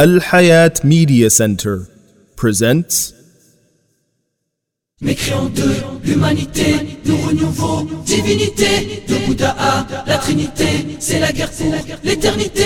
Al Hayat Media Center presents Mécréant de l'humanité, nous divinité de Bouddha à la Trinité, c'est la guerre l'éternité.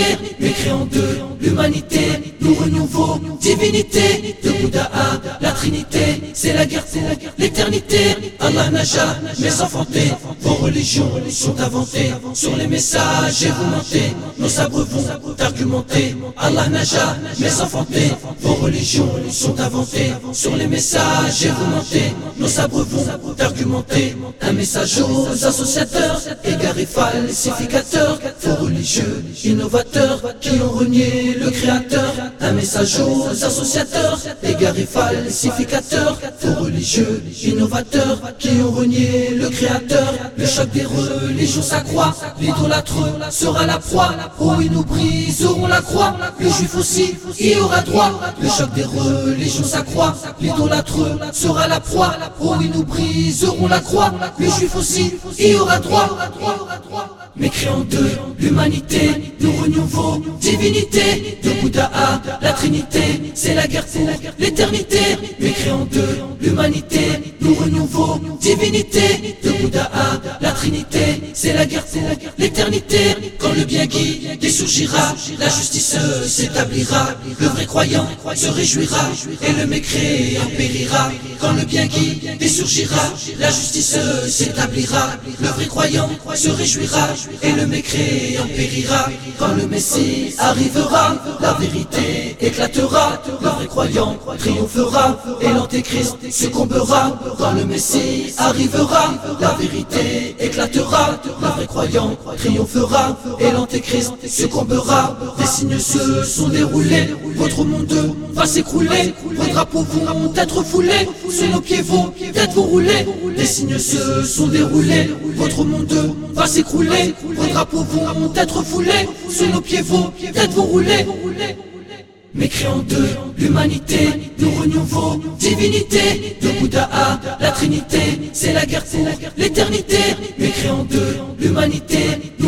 Renouveau divinité de Bouddha à la Trinité, c'est la guerre pour l'éternité. Allah n'a jamais enfanté, vos religions sont inventées sur les messages et vous mentez. Nos sabres vont argumenter. Allah n'a jamais enfanté, vos religions sont inventées sur les messages et vous mentez. Nos sabres vont argumenter Un message aux associateurs Égarés falsificateurs Faux religieux, innovateurs Qui ont renié le créateur Un message aux associateurs Égarés falsificateurs Faux religieux, innovateurs Qui ont renié le créateur. Le choc des religions s'accroît L'idolâtre sera la proie. Oh ils nous briseront la croix. Le juif aussi y aura droit. Le choc des religions s'accroît L'idolâtre sera la proie. Oh ils nous briseront la croix. Le juif aussi y aura droit Mécréant de l'humanité Nous renions vos divinités. De Bouddha à la Trinité C'est la guerre pour l'éternité. Mécréant de l'humanité Nous renions vos divinités. De Bouddha à la Trinité C'est la guerre pour l'éternité. Quand le bien guide surgira La justice s'établira. Le vrai croyant se réjouira Et le mécréant périra. Quand le bien guide surgira La justice s'établira. Le vrai croyant se réjouira Et le mécréant périra. Quand le Messie arrivera La vérité éclatera. Le vrai croyant triomphera Et l'antéchrist succombera Quand le Messie arrivera La vérité éclatera Le vrai croyant triomphera Et l'antéchrist succombera. Des signes se sont déroulés Votre monde va s'écrouler Vos drapeaux vont être foulés Sous nos pieds vont être vont rouler Les signes se sont déroulés Votre monde va s'écrouler Vos drapeaux vont être foulés Sous nos pieds vont être vont rouler Mécréant de l'humanité, nous renions vos divinités De Bouddha à la Trinité, c'est la guerre pour l'éternité. Mécréant de l'humanité,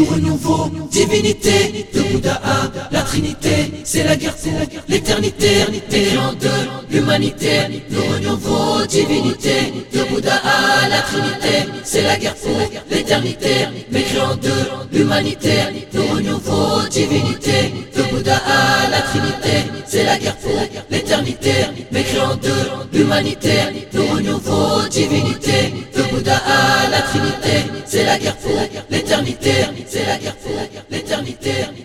nous renions vos divinités De Bouddha à la Trinité, c'est la guerre pour l'éternité. Mécréant de l'humanité, nous renions vos divinités. De Bouddha à la Trinité, c'est la guerre pour l'éternité. Mécréant de l'humanité, nous renions vos divinités. De Bouddha à la Trinité c'est la guerre pour l'éternité, mécréant de l'humanité, nous renions vos divinités. fraternité.